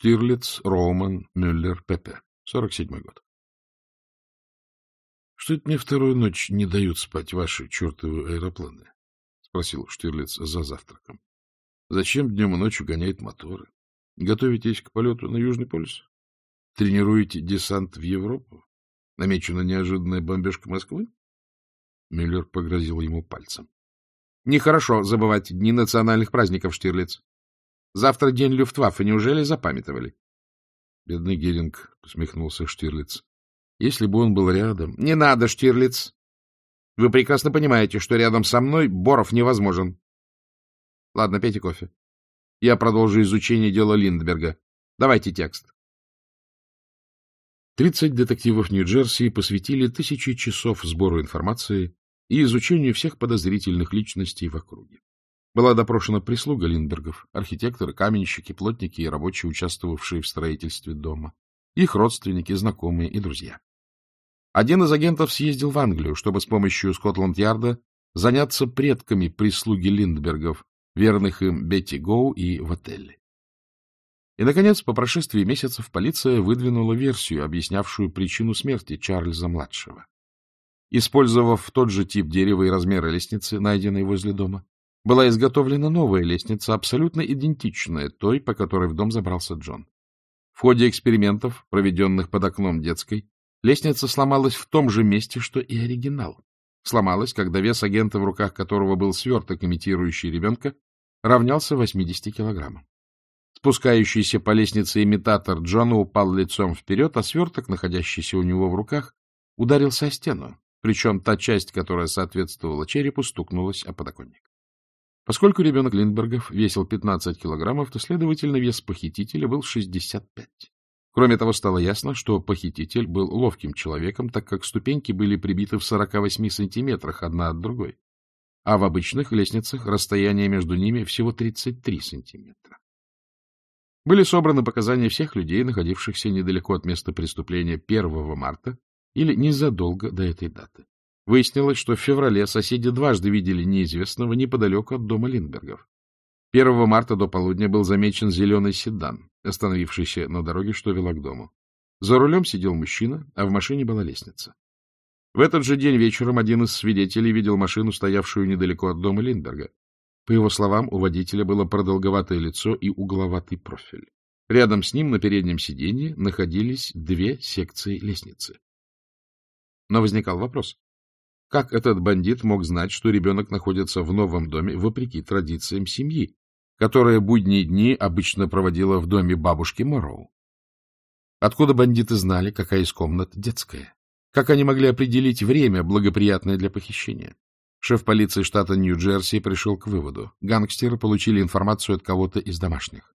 Штирлиц, Роуман, Мюллер, Пепе. 47-й год. — Что это мне вторую ночь не дают спать ваши чертовы аэропланы? — спросил Штирлиц за завтраком. — Зачем днем и ночью гоняют моторы? Готовитесь к полету на Южный полюс? Тренируете десант в Европу? Намечена неожиданная бомбежка Москвы? Мюллер погрозил ему пальцем. — Нехорошо забывать дни национальных праздников, Штирлиц. Завтра день Люфтваффе, неужели запамятовали? Бедный Геринг, — усмехнулся Штирлиц. — Если бы он был рядом... — Не надо, Штирлиц. Вы прекрасно понимаете, что рядом со мной Боров невозможен. Ладно, пейте кофе. Я продолжу изучение дела Линдберга. Давайте текст. Тридцать детективов Нью-Джерси посвятили тысячи часов сбору информации и изучению всех подозрительных личностей в округе. Была допрошена прислуга Линдбергов, архитекторы, каменщики, плотники и рабочие, участвовавшие в строительстве дома, их родственники, знакомые и друзья. Один из агентов съездил в Англию, чтобы с помощью Скотланд-Ярда заняться предками прислуги Линдбергов, верных им Бетти Гоу и Вателли. И, наконец, по прошествии месяцев полиция выдвинула версию, объяснявшую причину смерти Чарльза-младшего. Использовав тот же тип дерева и размеры лестницы, найденной возле дома, была изготовлена новая лестница, абсолютно идентичная той, по которой в дом забрался Джон. В ходе экспериментов, проведенных под окном детской, лестница сломалась в том же месте, что и оригинал. Сломалась, когда вес агента, в руках которого был сверток, имитирующий ребенка, равнялся 80 килограммам. Спускающийся по лестнице имитатор Джона упал лицом вперед, а сверток, находящийся у него в руках, ударился о стену, причем та часть, которая соответствовала черепу, стукнулась о подоконник. Поскольку ребенок Линдбергов весил 15 килограммов, то, следовательно, вес похитителя был 65. Кроме того, стало ясно, что похититель был ловким человеком, так как ступеньки были прибиты в 48 сантиметрах одна от другой, а в обычных лестницах расстояние между ними всего 33 сантиметра. Были собраны показания всех людей, находившихся недалеко от места преступления 1 марта или незадолго до этой даты. Выяснилось, что в феврале соседи дважды видели неизвестного неподалеку от дома Линдбергов. 1 марта до полудня был замечен зеленый седан, остановившийся на дороге, что вела к дому. За рулем сидел мужчина, а в машине была лестница. В этот же день вечером один из свидетелей видел машину, стоявшую недалеко от дома Линдберга. По его словам, у водителя было продолговатое лицо и угловатый профиль. Рядом с ним на переднем сиденье находились две секции лестницы. Но возникал вопрос. Как этот бандит мог знать, что ребенок находится в новом доме, вопреки традициям семьи, которая будние дни обычно проводила в доме бабушки Морроу? Откуда бандиты знали, какая из комнат детская? Как они могли определить время, благоприятное для похищения? Шеф полиции штата Нью-Джерси пришел к выводу. Гангстеры получили информацию от кого-то из домашних.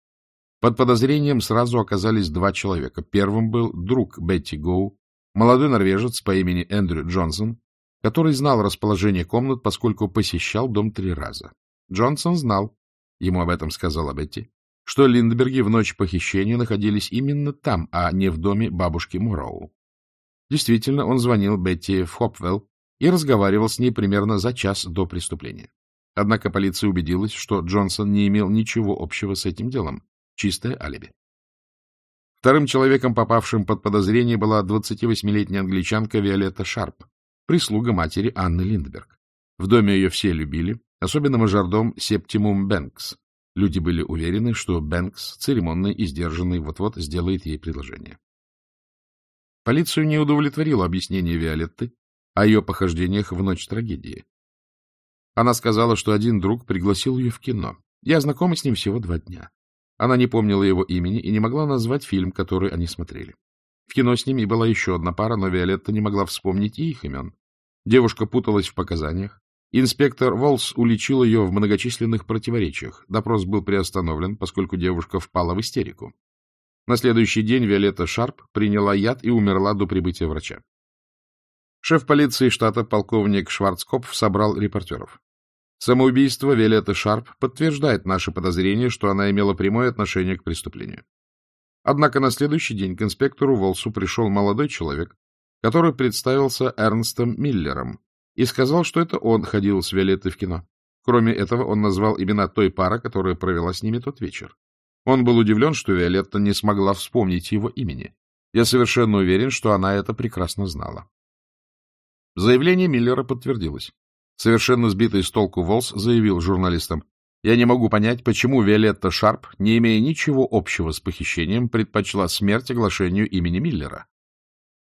Под подозрением сразу оказались два человека. Первым был друг Бетти Гоу, молодой норвежец по имени Эндрю Джонсон, который знал расположение комнат, поскольку посещал дом три раза. Джонсон знал, ему об этом сказала Бетти, что Линдберги в ночь похищения находились именно там, а не в доме бабушки Муроу. Действительно, он звонил Бетти в Хопвелл и разговаривал с ней примерно за час до преступления. Однако полиция убедилась, что Джонсон не имел ничего общего с этим делом. Чистое алиби. Вторым человеком, попавшим под подозрение, была 28-летняя англичанка Виолетта Шарп, прислуга матери Анны Линдберг. В доме ее все любили, особенно мажордом Септимум Бэнкс. Люди были уверены, что Бэнкс, церемонный и сдержанный, вот-вот сделает ей предложение. Полицию не удовлетворило объяснение Виолетты о ее похождениях в ночь трагедии. Она сказала, что один друг пригласил ее в кино. Я знакома с ним всего два дня. Она не помнила его имени и не могла назвать фильм, который они смотрели. В кино с ними была еще одна пара, но Виолетта не могла вспомнить и их имен. Девушка путалась в показаниях. Инспектор Волс уличил ее в многочисленных противоречиях. Допрос был приостановлен, поскольку девушка впала в истерику. На следующий день Виолетта Шарп приняла яд и умерла до прибытия врача. Шеф полиции штата полковник Шварцкопф собрал репортеров. Самоубийство Виолетты Шарп подтверждает наше подозрение, что она имела прямое отношение к преступлению. Однако на следующий день к инспектору Волсу пришел молодой человек, который представился Эрнстом Миллером и сказал, что это он ходил с Виолеттой в кино. Кроме этого, он назвал имена той пары, которая провела с ними тот вечер. Он был удивлен, что Виолетта не смогла вспомнить его имени. Я совершенно уверен, что она это прекрасно знала. Заявление Миллера подтвердилось. Совершенно сбитый с толку Волс заявил журналистам, «Я не могу понять, почему Виолетта Шарп, не имея ничего общего с похищением, предпочла смерть оглашению имени Миллера».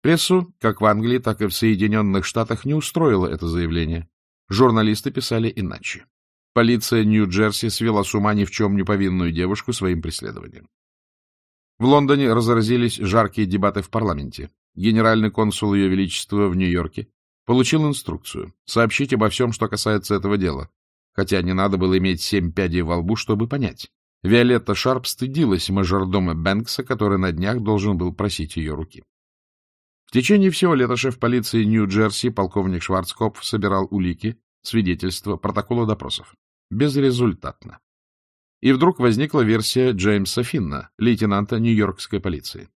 Прессу, как в Англии, так и в Соединенных Штатах, не устроило это заявление. Журналисты писали иначе. Полиция Нью-Джерси свела с ума ни в чем не повинную девушку своим преследованием. В Лондоне разразились жаркие дебаты в парламенте. Генеральный консул Ее Величества в Нью-Йорке получил инструкцию сообщить обо всем, что касается этого дела, хотя не надо было иметь семь пядей во лбу, чтобы понять. Виолетта Шарп стыдилась мажордома Бэнкса, который на днях должен был просить ее руки. В течение всего лета шеф полиции Нью-Джерси, полковник Шварцкопф, собирал улики, свидетельства, протоколы допросов. Безрезультатно. И вдруг возникла версия Джеймса Финна, лейтенанта Нью-Йоркской полиции.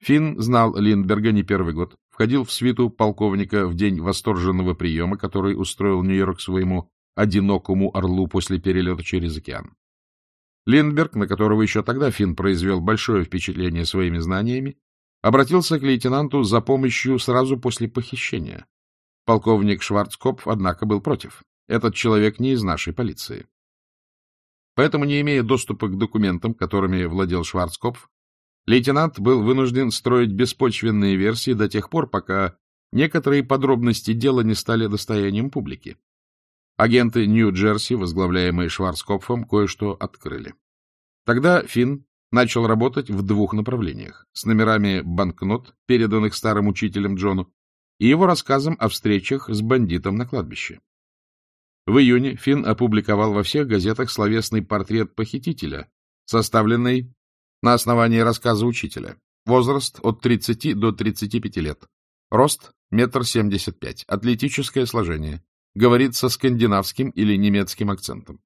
Финн знал Линдберга не первый год, входил в свиту полковника в день восторженного приема, который устроил Нью-Йорк своему одинокому орлу после перелета через океан. Линдберг, на которого еще тогда Финн произвел большое впечатление своими знаниями, обратился к лейтенанту за помощью сразу после похищения. Полковник Шварцкопф, однако, был против. Этот человек не из нашей полиции. Поэтому, не имея доступа к документам, которыми владел Шварцкопф, лейтенант был вынужден строить беспочвенные версии до тех пор, пока некоторые подробности дела не стали достоянием публики. Агенты Нью-Джерси, возглавляемые Шварцкопфом, кое-что открыли. Тогда Финн начал работать в двух направлениях — с номерами банкнот, переданных старым учителем Джону, и его рассказом о встречах с бандитом на кладбище. В июне Финн опубликовал во всех газетах словесный портрет похитителя, составленный на основании рассказа учителя. Возраст от 30 до 35 лет. Рост — метр семьдесят пять. Атлетическое сложение. Говорит со скандинавским или немецким акцентом.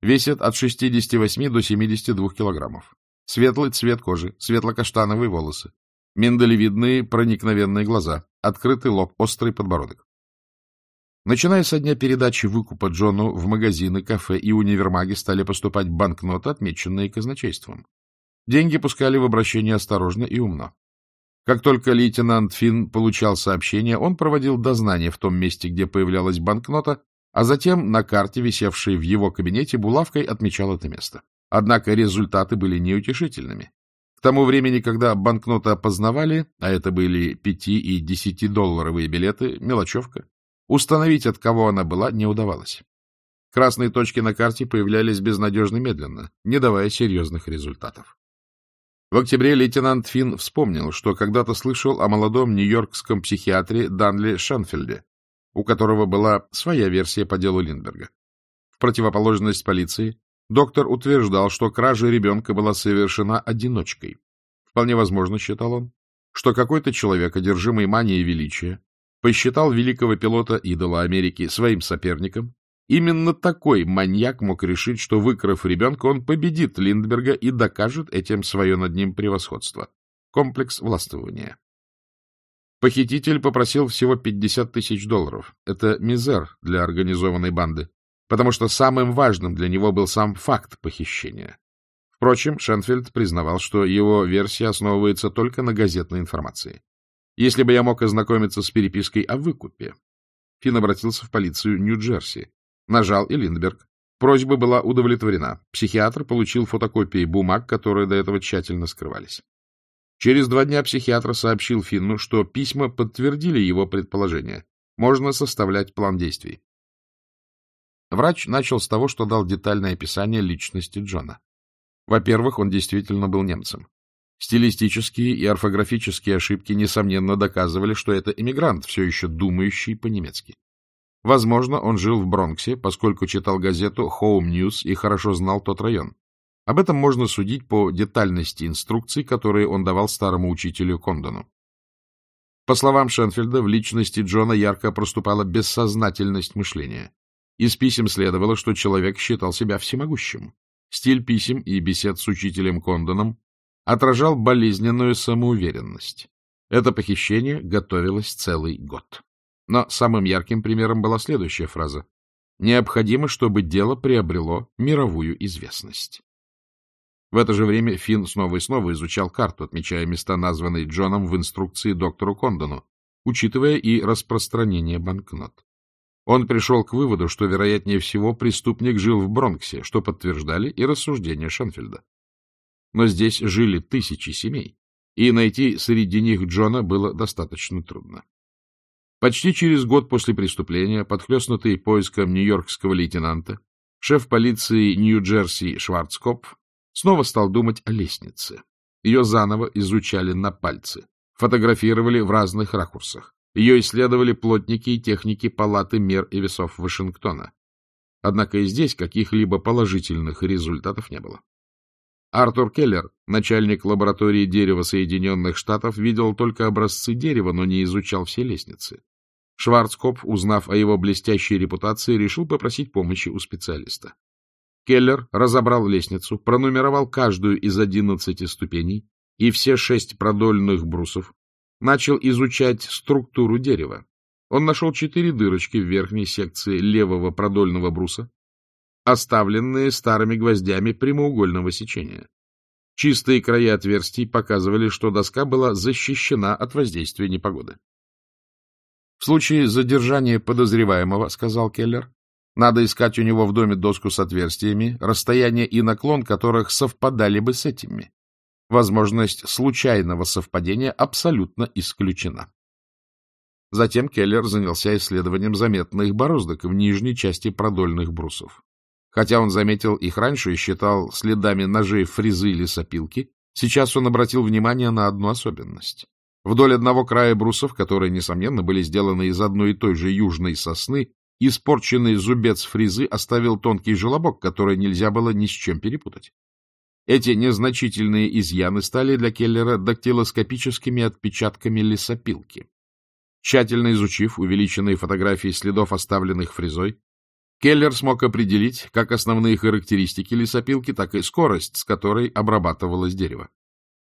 Весит от 68 до 72 килограммов. Светлый цвет кожи, светло-каштановые волосы, миндалевидные проникновенные глаза, открытый лоб, острый подбородок. Начиная со дня передачи выкупа Джону в магазины, кафе и универмаги стали поступать банкноты, отмеченные казначейством. Деньги пускали в обращение осторожно и умно. Как только лейтенант Финн получал сообщение, он проводил дознание в том месте, где появлялась банкнота, а затем на карте, висевшей в его кабинете, булавкой отмечал это место. Однако результаты были неутешительными. К тому времени, когда банкноты опознавали, а это были 5- и 10-долларовые билеты, мелочевка, установить, от кого она была, не удавалось. Красные точки на карте появлялись безнадежно медленно, не давая серьезных результатов. В октябре лейтенант Финн вспомнил, что когда-то слышал о молодом нью-йоркском психиатре Данли Шенфельде, у которого была своя версия по делу Линдберга. В противоположность полиции, Доктор утверждал, что кража ребенка была совершена одиночкой. Вполне возможно, считал он, что какой-то человек, одержимый манией величия, посчитал великого пилота-идола Америки своим соперником. Именно такой маньяк мог решить, что, выкрав ребенка, он победит Линдберга и докажет этим свое над ним превосходство. Комплекс властвования. Похититель попросил всего 50 тысяч долларов. Это мизер для организованной банды потому что самым важным для него был сам факт похищения. Впрочем, Шенфельд признавал, что его версия основывается только на газетной информации. Если бы я мог ознакомиться с перепиской о выкупе. Финн обратился в полицию Нью-Джерси. Нажал и Линдберг. Просьба была удовлетворена. Психиатр получил фотокопии бумаг, которые до этого тщательно скрывались. Через два дня психиатр сообщил Финну, что письма подтвердили его предположение. Можно составлять план действий. Врач начал с того, что дал детальное описание личности Джона. Во-первых, он действительно был немцем. Стилистические и орфографические ошибки, несомненно, доказывали, что это иммигрант, все еще думающий по-немецки. Возможно, он жил в Бронксе, поскольку читал газету Home News и хорошо знал тот район. Об этом можно судить по детальности инструкций, которые он давал старому учителю Кондону. По словам Шенфельда, в личности Джона ярко проступала бессознательность мышления. Из писем следовало, что человек считал себя всемогущим. Стиль писем и бесед с учителем Кондоном отражал болезненную самоуверенность. Это похищение готовилось целый год. Но самым ярким примером была следующая фраза. «Необходимо, чтобы дело приобрело мировую известность». В это же время Финн снова и снова изучал карту, отмечая места, названные Джоном в инструкции доктору Кондону, учитывая и распространение банкнот. Он пришел к выводу, что, вероятнее всего, преступник жил в Бронксе, что подтверждали и рассуждения Шенфельда. Но здесь жили тысячи семей, и найти среди них Джона было достаточно трудно. Почти через год после преступления, подхлестнутый поиском нью-йоркского лейтенанта, шеф полиции Нью-Джерси Шварцкопф снова стал думать о лестнице. Ее заново изучали на пальцы, фотографировали в разных ракурсах. Ее исследовали плотники и техники Палаты мер и весов Вашингтона. Однако и здесь каких-либо положительных результатов не было. Артур Келлер, начальник лаборатории дерева Соединенных Штатов, видел только образцы дерева, но не изучал все лестницы. Шварцкопф, узнав о его блестящей репутации, решил попросить помощи у специалиста. Келлер разобрал лестницу, пронумеровал каждую из одиннадцати ступеней и все шесть продольных брусов, начал изучать структуру дерева. Он нашел четыре дырочки в верхней секции левого продольного бруса, оставленные старыми гвоздями прямоугольного сечения. Чистые края отверстий показывали, что доска была защищена от воздействия непогоды. В случае задержания подозреваемого, сказал Келлер, надо искать у него в доме доску с отверстиями, расстояние и наклон которых совпадали бы с этими. Возможность случайного совпадения абсолютно исключена. Затем Келлер занялся исследованием заметных бороздок в нижней части продольных брусов. Хотя он заметил их раньше и считал следами ножей фрезы или сопилки, сейчас он обратил внимание на одну особенность. Вдоль одного края брусов, которые, несомненно, были сделаны из одной и той же южной сосны, Испорченный зубец фрезы оставил тонкий желобок, который нельзя было ни с чем перепутать. Эти незначительные изъяны стали для Келлера дактилоскопическими отпечатками лесопилки. Тщательно изучив увеличенные фотографии следов, оставленных фрезой, Келлер смог определить как основные характеристики лесопилки, так и скорость, с которой обрабатывалось дерево.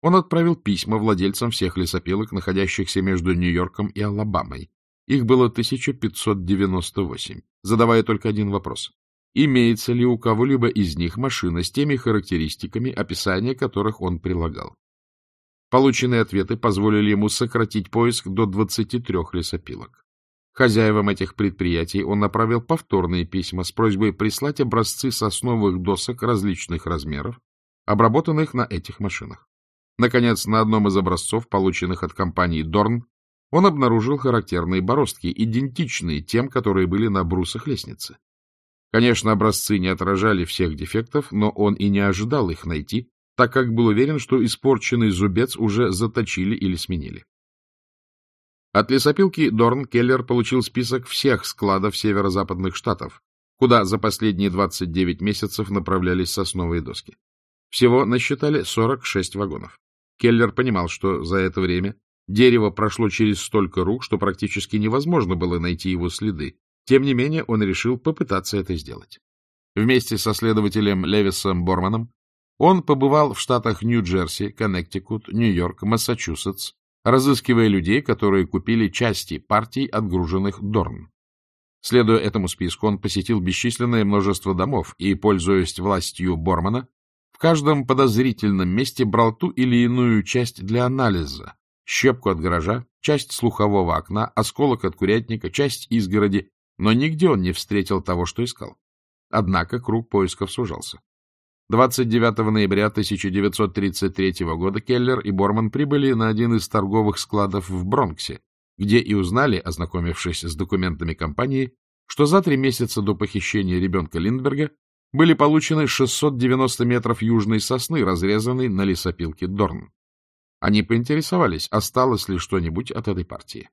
Он отправил письма владельцам всех лесопилок, находящихся между Нью-Йорком и Алабамой, их было 1598, задавая только один вопрос. Имеется ли у кого-либо из них машина с теми характеристиками, описания которых он прилагал? Полученные ответы позволили ему сократить поиск до 23 лесопилок. Хозяевам этих предприятий он направил повторные письма с просьбой прислать образцы сосновых досок различных размеров, обработанных на этих машинах. Наконец, на одном из образцов, полученных от компании Дорн, он обнаружил характерные бороздки, идентичные тем, которые были на брусах лестницы. Конечно, образцы не отражали всех дефектов, но он и не ожидал их найти, так как был уверен, что испорченный зубец уже заточили или сменили. От лесопилки Дорн Келлер получил список всех складов северо-западных штатов, куда за последние 29 месяцев направлялись сосновые доски. Всего насчитали 46 вагонов. Келлер понимал, что за это время Дерево прошло через столько рук, что практически невозможно было найти его следы. Тем не менее, он решил попытаться это сделать. Вместе со следователем Левисом Борманом он побывал в штатах Нью-Джерси, Коннектикут, Нью-Йорк, Массачусетс, разыскивая людей, которые купили части партий, отгруженных Дорн. Следуя этому списку, он посетил бесчисленное множество домов и, пользуясь властью Бормана, в каждом подозрительном месте брал ту или иную часть для анализа, щепку от гаража, часть слухового окна, осколок от курятника, часть изгороди, но нигде он не встретил того, что искал. Однако круг поисков сужался. 29 ноября 1933 года Келлер и Борман прибыли на один из торговых складов в Бронксе, где и узнали, ознакомившись с документами компании, что за три месяца до похищения ребенка Линдберга были получены 690 метров южной сосны, разрезанной на лесопилке Дорн. Они поинтересовались, осталось ли что-нибудь от этой партии.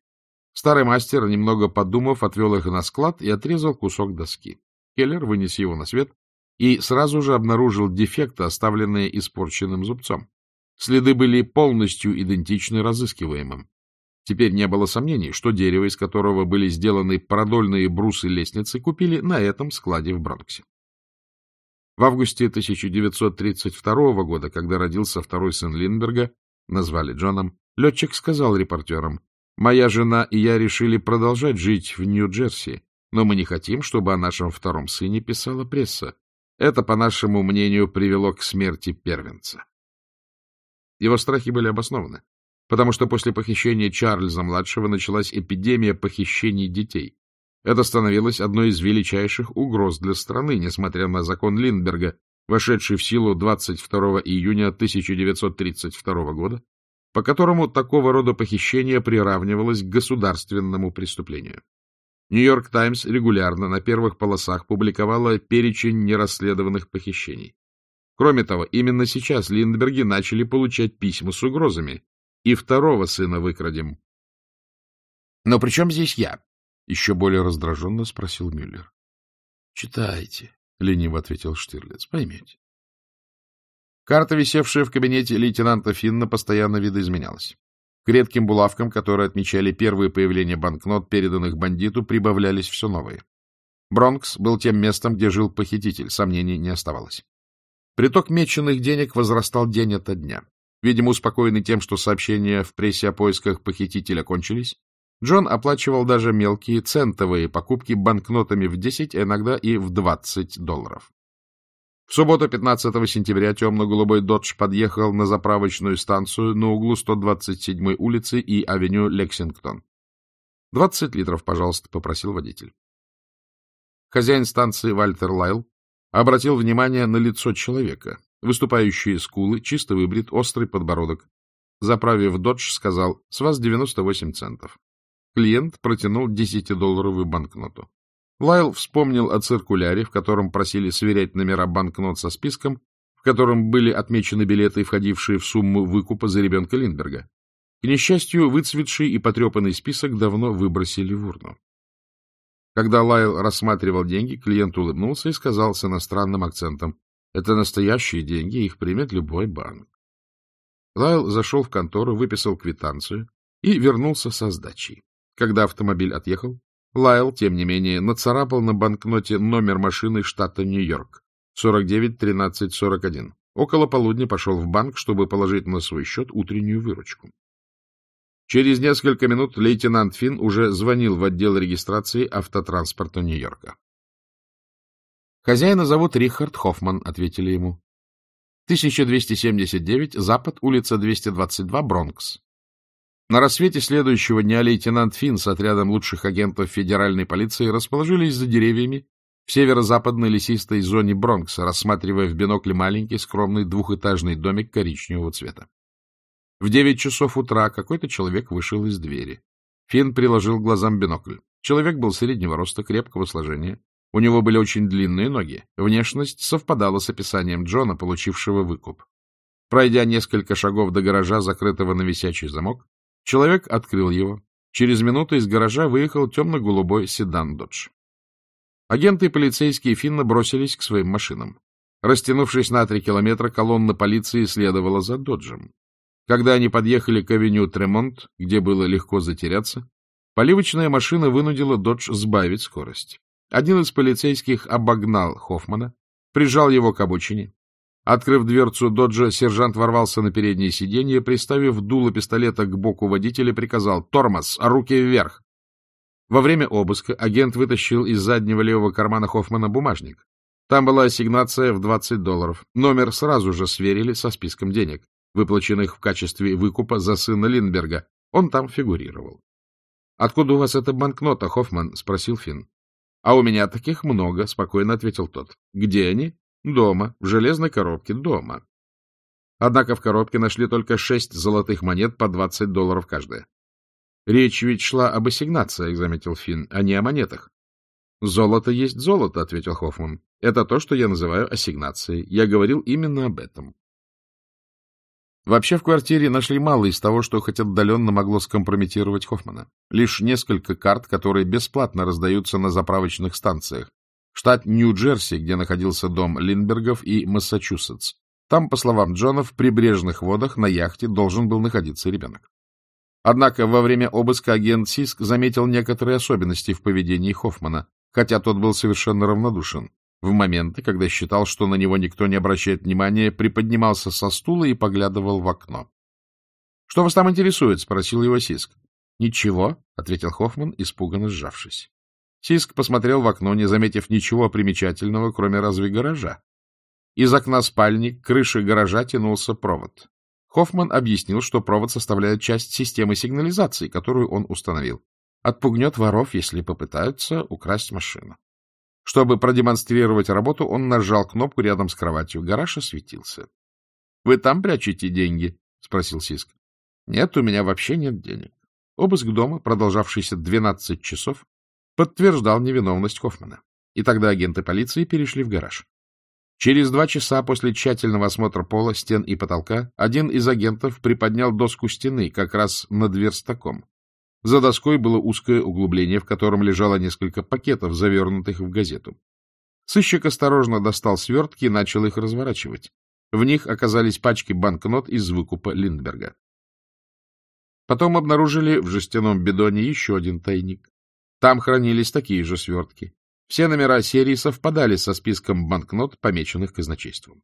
Старый мастер, немного подумав, отвел их на склад и отрезал кусок доски. Келлер вынес его на свет и сразу же обнаружил дефекты, оставленные испорченным зубцом. Следы были полностью идентичны разыскиваемым. Теперь не было сомнений, что дерево, из которого были сделаны продольные брусы лестницы, купили на этом складе в Бронксе. В августе 1932 года, когда родился второй сын Линдберга, назвали Джоном, летчик сказал репортерам, «Моя жена и я решили продолжать жить в Нью-Джерси, но мы не хотим, чтобы о нашем втором сыне писала пресса. Это, по нашему мнению, привело к смерти первенца. Его страхи были обоснованы, потому что после похищения Чарльза-младшего началась эпидемия похищений детей. Это становилось одной из величайших угроз для страны, несмотря на закон Линдберга, вошедший в силу 22 июня 1932 года, по которому такого рода похищение приравнивалось к государственному преступлению. Нью-Йорк Таймс регулярно на первых полосах публиковала перечень нерасследованных похищений. Кроме того, именно сейчас Линдберги начали получать письма с угрозами. И второго сына выкрадем. — Но при чем здесь я? — еще более раздраженно спросил Мюллер. — Читайте, — лениво ответил Штирлиц, — поймете. Карта, висевшая в кабинете лейтенанта Финна, постоянно видоизменялась. К редким булавкам, которые отмечали первые появления банкнот, переданных бандиту, прибавлялись все новые. Бронкс был тем местом, где жил похититель, сомнений не оставалось. Приток меченых денег возрастал день ото дня. Видимо, успокоенный тем, что сообщения в прессе о поисках похитителя кончились, Джон оплачивал даже мелкие центовые покупки банкнотами в 10, а иногда и в 20 долларов. В субботу 15 сентября темно-голубой «Додж» подъехал на заправочную станцию на углу 127-й улицы и авеню Лексингтон. «20 литров, пожалуйста», — попросил водитель. Хозяин станции Вальтер Лайл обратил внимание на лицо человека, выступающие скулы, чисто выбрит, острый подбородок. Заправив «Додж», сказал «С вас 98 центов». Клиент протянул 10-долларовую банкноту. Лайл вспомнил о циркуляре, в котором просили сверять номера банкнот со списком, в котором были отмечены билеты, входившие в сумму выкупа за ребенка Линдберга. К несчастью, выцветший и потрепанный список давно выбросили в урну. Когда Лайл рассматривал деньги, клиент улыбнулся и сказал с иностранным акцентом, «Это настоящие деньги, их примет любой банк». Лайл зашел в контору, выписал квитанцию и вернулся со сдачей. Когда автомобиль отъехал, Лайл, тем не менее, нацарапал на банкноте номер машины штата Нью-Йорк 491341. Около полудня пошел в банк, чтобы положить на свой счет утреннюю выручку. Через несколько минут лейтенант Финн уже звонил в отдел регистрации автотранспорта Нью-Йорка. «Хозяина зовут Рихард Хоффман», — ответили ему. «1279, Запад, улица 222, Бронкс. На рассвете следующего дня лейтенант Финн с отрядом лучших агентов федеральной полиции расположились за деревьями в северо-западной лесистой зоне Бронкса, рассматривая в бинокле маленький скромный двухэтажный домик коричневого цвета. В девять часов утра какой-то человек вышел из двери. Финн приложил глазам бинокль. Человек был среднего роста, крепкого сложения. У него были очень длинные ноги. Внешность совпадала с описанием Джона, получившего выкуп. Пройдя несколько шагов до гаража, закрытого на висячий замок, Человек открыл его. Через минуту из гаража выехал темно-голубой седан «Додж». Агенты и полицейские Финна бросились к своим машинам. Растянувшись на три километра, колонна полиции следовала за «Доджем». Когда они подъехали к авеню Тремонт, где было легко затеряться, поливочная машина вынудила «Додж» сбавить скорость. Один из полицейских обогнал Хоффмана, прижал его к обочине, Открыв дверцу доджа, сержант ворвался на переднее сиденье, приставив дуло пистолета к боку водителя, приказал «Тормоз! Руки вверх!». Во время обыска агент вытащил из заднего левого кармана Хоффмана бумажник. Там была ассигнация в 20 долларов. Номер сразу же сверили со списком денег, выплаченных в качестве выкупа за сына Линдберга. Он там фигурировал. — Откуда у вас эта банкнота, Хоффман? — спросил Финн. — А у меня таких много, — спокойно ответил тот. — Где они? Дома, в железной коробке, дома. Однако в коробке нашли только шесть золотых монет по двадцать долларов каждая. Речь ведь шла об ассигнациях, заметил Финн, а не о монетах. Золото есть золото, ответил Хоффман. Это то, что я называю ассигнацией. Я говорил именно об этом. Вообще в квартире нашли мало из того, что хоть отдаленно могло скомпрометировать Хоффмана. Лишь несколько карт, которые бесплатно раздаются на заправочных станциях, штат Нью-Джерси, где находился дом Линдбергов, и Массачусетс. Там, по словам Джона, в прибрежных водах на яхте должен был находиться ребенок. Однако во время обыска агент Сиск заметил некоторые особенности в поведении Хоффмана, хотя тот был совершенно равнодушен. В моменты, когда считал, что на него никто не обращает внимания, приподнимался со стула и поглядывал в окно. — Что вас там интересует? — спросил его Сиск. — Ничего, — ответил Хоффман, испуганно сжавшись. Сиск посмотрел в окно, не заметив ничего примечательного, кроме разве гаража. Из окна спальни к крыше гаража тянулся провод. Хоффман объяснил, что провод составляет часть системы сигнализации, которую он установил. Отпугнет воров, если попытаются украсть машину. Чтобы продемонстрировать работу, он нажал кнопку рядом с кроватью. Гараж осветился. — Вы там прячете деньги? — спросил Сиск. — Нет, у меня вообще нет денег. Обыск дома, продолжавшийся 12 часов, подтверждал невиновность Хоффмана. И тогда агенты полиции перешли в гараж. Через два часа после тщательного осмотра пола, стен и потолка один из агентов приподнял доску стены как раз над верстаком. За доской было узкое углубление, в котором лежало несколько пакетов, завернутых в газету. Сыщик осторожно достал свертки и начал их разворачивать. В них оказались пачки банкнот из выкупа Линдберга. Потом обнаружили в жестяном бидоне еще один тайник. Там хранились такие же свертки. Все номера серии совпадали со списком банкнот, помеченных казначейством.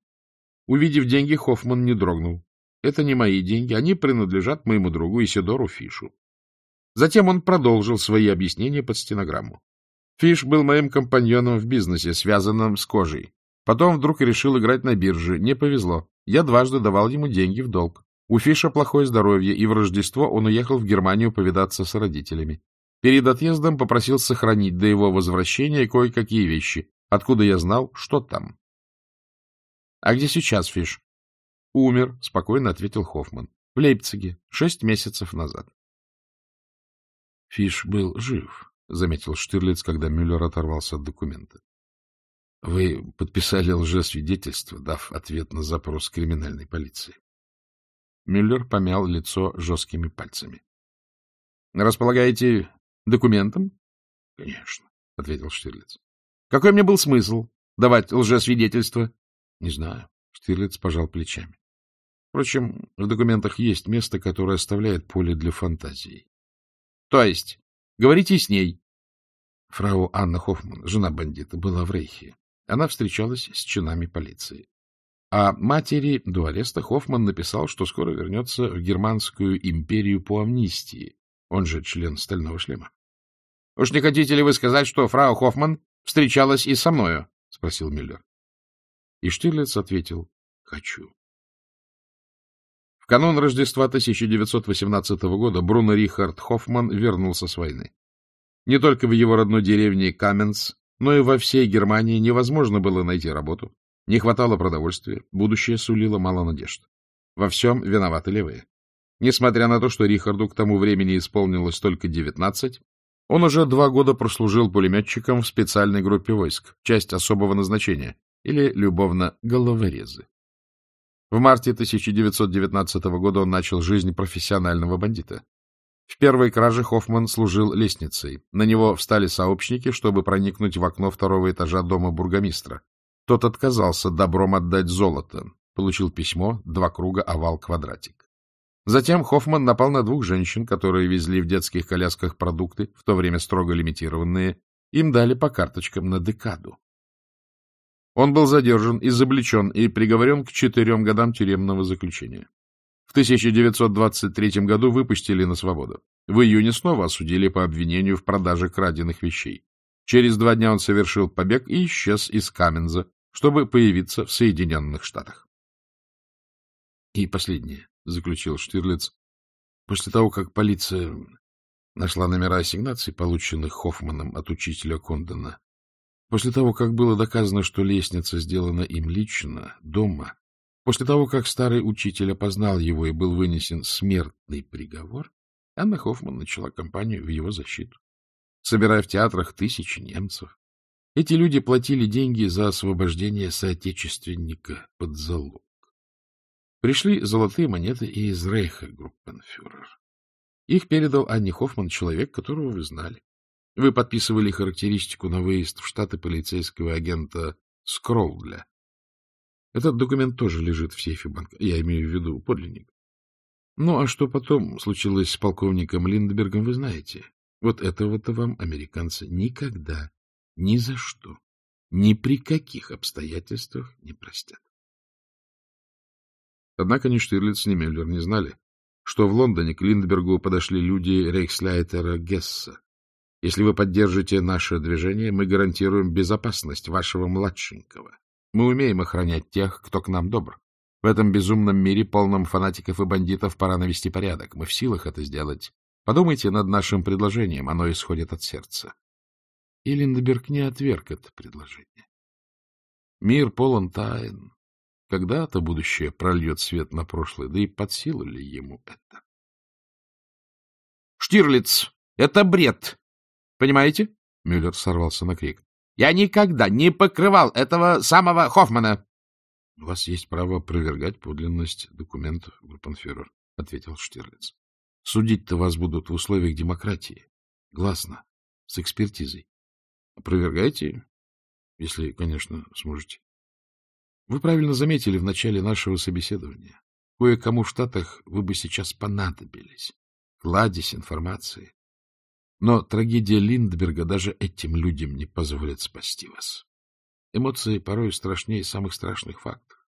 Увидев деньги, Хоффман не дрогнул. Это не мои деньги, они принадлежат моему другу Исидору Фишу. Затем он продолжил свои объяснения под стенограмму. Фиш был моим компаньоном в бизнесе, связанном с кожей. Потом вдруг решил играть на бирже. Не повезло. Я дважды давал ему деньги в долг. У Фиша плохое здоровье, и в Рождество он уехал в Германию повидаться с родителями. Перед отъездом попросил сохранить до его возвращения кое-какие вещи, откуда я знал, что там. — А где сейчас Фиш? — Умер, — спокойно ответил Хоффман. — В Лейпциге, шесть месяцев назад. Фиш был жив, — заметил Штирлиц, когда Мюллер оторвался от документа. — Вы подписали лжесвидетельство, дав ответ на запрос криминальной полиции. Мюллер помял лицо жесткими пальцами. — Располагаете документом? — Конечно, — ответил Штирлиц. — Какой мне был смысл давать лжесвидетельство? — Не знаю. Штирлиц пожал плечами. Впрочем, в документах есть место, которое оставляет поле для фантазии. То есть, говорите с ней. Фрау Анна Хоффман, жена бандита, была в Рейхе. Она встречалась с чинами полиции. А матери до ареста Хоффман написал, что скоро вернется в Германскую империю по амнистии, он же член Стального шлема. — Уж не хотите ли вы сказать, что фрау Хоффман встречалась и со мною? — спросил Мюллер. И Штирлиц ответил — хочу канун Рождества 1918 года Бруно Рихард Хоффман вернулся с войны. Не только в его родной деревне Каменс, но и во всей Германии невозможно было найти работу. Не хватало продовольствия, будущее сулило мало надежд. Во всем виноваты левые. Несмотря на то, что Рихарду к тому времени исполнилось только 19, он уже два года прослужил пулеметчиком в специальной группе войск, часть особого назначения, или, любовно, головорезы. В марте 1919 года он начал жизнь профессионального бандита. В первой краже Хоффман служил лестницей. На него встали сообщники, чтобы проникнуть в окно второго этажа дома бургомистра. Тот отказался добром отдать золото. Получил письмо, два круга, овал, квадратик. Затем Хоффман напал на двух женщин, которые везли в детских колясках продукты, в то время строго лимитированные. Им дали по карточкам на декаду. Он был задержан, изобличен и приговорен к четырем годам тюремного заключения. В 1923 году выпустили на свободу. В июне снова осудили по обвинению в продаже краденных вещей. Через два дня он совершил побег и исчез из Каменза, чтобы появиться в Соединенных Штатах. И последнее, — заключил Штирлиц, — после того, как полиция нашла номера ассигнаций, полученных Хоффманом от учителя Кондона, После того, как было доказано, что лестница сделана им лично, дома, после того, как старый учитель опознал его и был вынесен смертный приговор, Анна Хоффман начала кампанию в его защиту, собирая в театрах тысячи немцев. Эти люди платили деньги за освобождение соотечественника под залог. Пришли золотые монеты и из Рейха, группенфюрер. Их передал Анне Хоффман человек, которого вы знали. Вы подписывали характеристику на выезд в Штаты полицейского агента Скролдля. Этот документ тоже лежит в сейфе банка. Я имею в виду подлинник. Ну, а что потом случилось с полковником Линдбергом, вы знаете. Вот этого-то вам американцы никогда, ни за что, ни при каких обстоятельствах не простят. Однако ни Штирлиц, ни Мюллер не знали, что в Лондоне к Линдбергу подошли люди рейхсляйтера Гесса, если вы поддержите наше движение, мы гарантируем безопасность вашего младшенького. Мы умеем охранять тех, кто к нам добр. В этом безумном мире, полном фанатиков и бандитов, пора навести порядок. Мы в силах это сделать. Подумайте над нашим предложением, оно исходит от сердца. И Линдеберг не отверг это предложение. Мир полон тайн. Когда-то будущее прольет свет на прошлое, да и под силу ли ему это? Штирлиц, это бред. Понимаете? Мюллер сорвался на крик. Я никогда не покрывал этого самого Хоффмана. — У вас есть право опровергать подлинность документов, группенфюрер, — ответил Штирлиц. — Судить-то вас будут в условиях демократии, гласно, с экспертизой. Опровергайте, если, конечно, сможете. Вы правильно заметили в начале нашего собеседования. Кое-кому в Штатах вы бы сейчас понадобились. Кладезь информации. Но трагедия Линдберга даже этим людям не позволит спасти вас. Эмоции порой страшнее самых страшных фактов.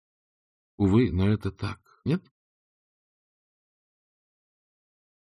Увы, но это так. Нет?